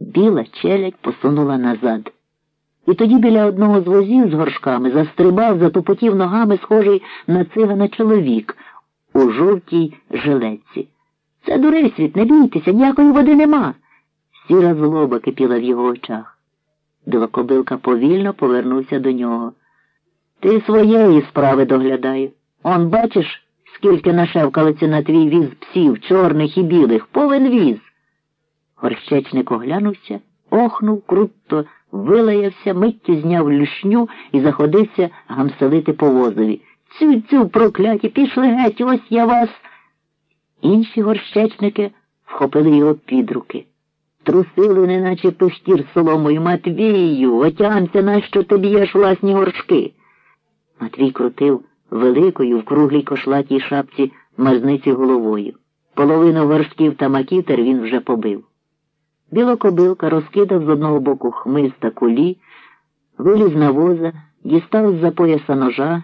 Біла челядь посунула назад. І тоді біля одного з возів з горшками застрибав, затупотів ногами, схожий на цигана чоловік у жовтій жилетці. Це дурисвіт, не бійтеся, ніякої води нема. Сіра злоба кипіла в його очах. Білокобилка повільно повернувся до нього. Ти своєї справи доглядай. Он, бачиш, скільки нашевкалиться на твій віз псів, чорних і білих, повен віз. Горщечник оглянувся, охнув, круто вилаявся, миттю зняв люшню і заходився гамселити по возові. Цю цю прокляті, пішли геть, ось я вас. Інші горщечники вхопили його під руки. Трусили, неначе пустір соломою. Матвію, отямся, нащо ти б'єш власні горшки. Матвій крутив великою в круглій кошлатій шапці мазниці головою. Половину горшків та макітер він вже побив. Білокобилка розкидав з одного боку хмиз та кулі, виліз на воза, дістав з-за пояса ножа,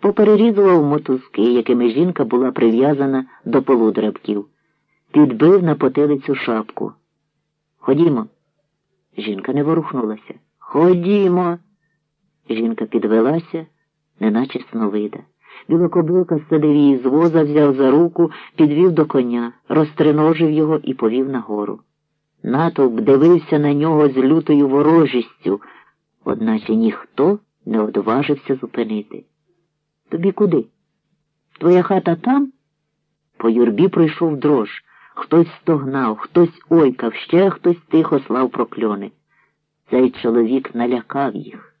поперерізував мотузки, якими жінка була прив'язана до полудрабків, підбив на потилицю шапку. Ходімо. Жінка не ворухнулася. Ходімо. Жінка підвелася, неначе сновида. Білокобилка садив її з воза, взяв за руку, підвів до коня, розтриножив його і повів нагору. Натовп дивився на нього з лютою ворожістю, одначе ніхто не одважився зупинити. Тобі куди? Твоя хата там? По юрбі пройшов дрож. Хтось стогнав, хтось ойкав, ще хтось тихо слав прокльони. Цей чоловік налякав їх.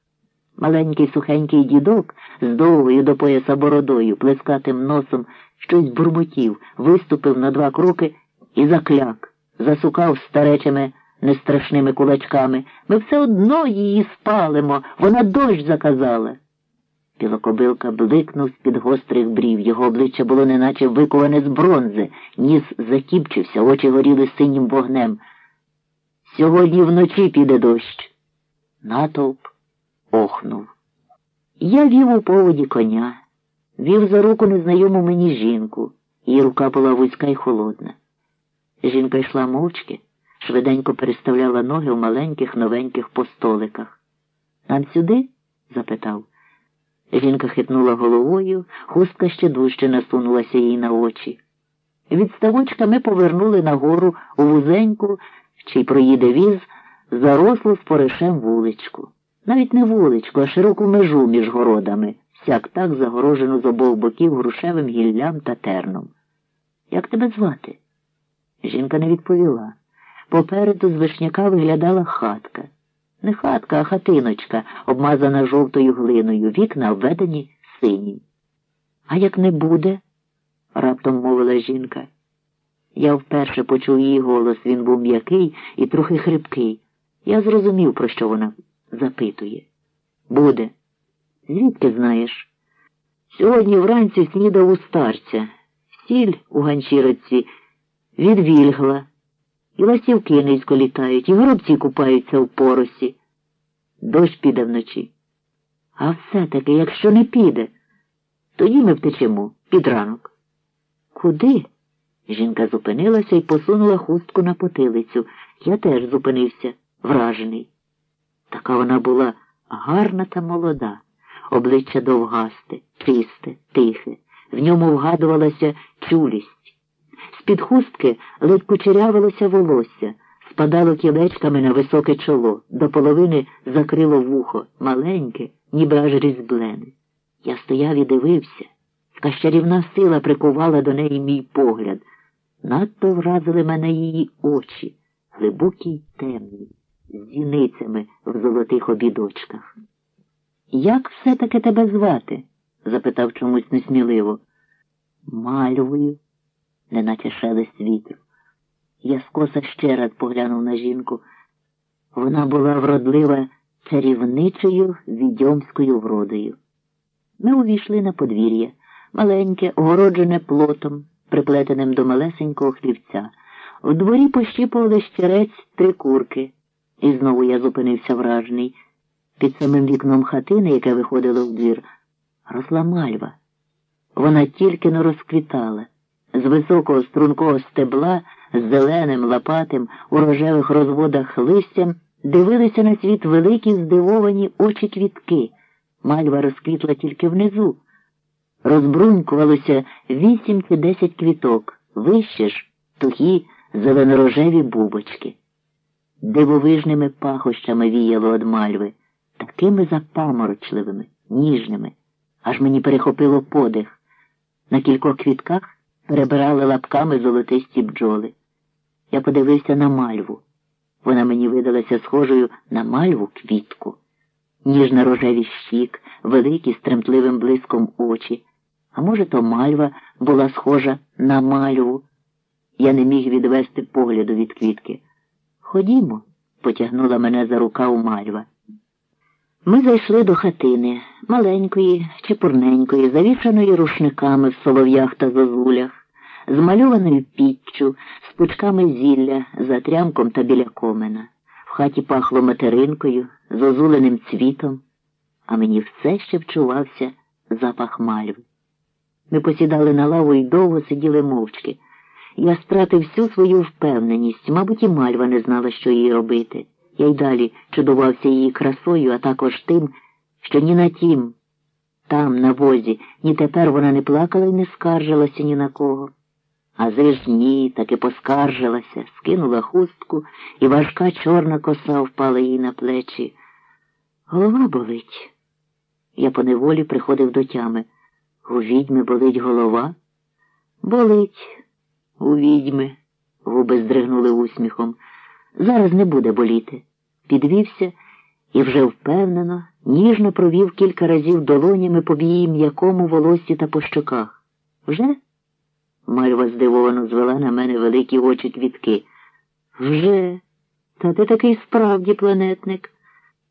Маленький сухенький дідок з довгою до пояса бородою, плескатим носом, щось бурмотів, виступив на два кроки і закляк, засукав старечими нестрашними кулачками. Ми все одно її спалимо, вона дощ заказала. Білокобилка бликнув з-під гострих брів. Його обличчя було неначе виковане з бронзи, ніс закіпчився, очі горіли синім вогнем. Сьогодні вночі піде дощ. Натовп охнув. Я вів у поводі коня, вів за руку незнайому мені жінку. Її рука була вузька і холодна. Жінка йшла мовчки, швиденько переставляла ноги в маленьких новеньких постоликах. Нам сюди? запитав. Жінка хитнула головою, хустка ще дужче насунулася їй на очі. Від ставочка ми повернули нагору у вузеньку, чий проїде віз, зарослу споришем вуличку. Навіть не вуличку, а широку межу між городами, сяк так загорожену з обох боків грушевим гіллям та терном. Як тебе звати? Жінка не відповіла. Попереду з вишняка виглядала хатка. Не хатка, а хатиночка, обмазана жовтою глиною, вікна обведені синім. А як не буде? раптом мовила жінка. Я вперше почув її голос, він був м'який і трохи хрипкий. Я зрозумів, про що вона запитує. Буде. Звідки знаєш? Сьогодні вранці снідав у старця, сіль у ганчіриці від вільгла. І ластівки низько літають, і горобці купаються в поросі. Дощ піде вночі. А все-таки, якщо не піде, тоді ми втечемо під ранок. Куди? Жінка зупинилася і посунула хустку на потилицю. Я теж зупинився, вражений. Така вона була гарна та молода, обличчя довгасте, чисте, тихе, в ньому вгадувалася чулість. З-під хустки ледь кучерявилося волосся, спадало кілечками на високе чоло, до половини закрило вухо, маленьке, ніби аж різблене. Я стояв і дивився. Яка чарівна сила прикувала до неї мій погляд. Надто вразили мене її очі, глибокі й темні, з зіницями в золотих обідочках. Як все таки тебе звати? запитав чомусь несміливо. Мальвою неначе шелест вітру. Я скоса ще раз поглянув на жінку. Вона була вродлива чарівничою відьомською вродою. Ми увійшли на подвір'я, маленьке, огороджене плотом, приплетеним до малесенького хлівця. В дворі пощіпували щерець три курки. І знову я зупинився вражений. Під самим вікном хатини, яке виходило в двір, росла мальва. Вона тільки не розквітала. З високого стрункого стебла з зеленим, лопатим, у рожевих розводах листям дивилися на світ великі здивовані очі квітки. Мальва розквітла тільки внизу. Розбрунькувалося вісім чи десять квіток, вище ж тухі зеленорожеві бубочки. Дивовижними пахощами віяло од мальви, такими запаморочливими, ніжними, аж мені перехопило подих. На кількох квітках перебирали лапками золотисті бджоли. Я подивився на мальву. Вона мені видалася схожою на мальву квітку. Ніжно рожеві щік, великі з тремтливим блиском очі. А може, то мальва була схожа на мальву. Я не міг відвести погляду від квітки. Ходімо, потягнула мене за рукав мальва. Ми зайшли до хатини, маленької, чепурненької, завішаної рушниками в солов'ях та зозулях, з мальованою піччю, з пучками зілля, за трямком та біля комена. В хаті пахло материнкою, з озуленим цвітом, а мені все ще вчувався запах мальви. Ми посідали на лаву і довго сиділи мовчки. Я стратив всю свою впевненість, мабуть, і мальва не знала, що їй робити. Я й далі чудувався її красою, а також тим, що ні на тім, там, на возі, ні тепер вона не плакала і не скаржилася ні на кого. А ж ні, таки поскаржилася, скинула хустку, і важка чорна коса впала їй на плечі. Голова болить. Я поневолі приходив до тями. У відьми болить голова? Болить. У відьми, губи здригнули усміхом. Зараз не буде боліти. Підвівся і вже впевнено, ніжно провів кілька разів долонями по її м'якому волосі та по щоках. Вже? Мальва здивовано звела на мене великі очі квітки. Вже, та ти такий справді планетник.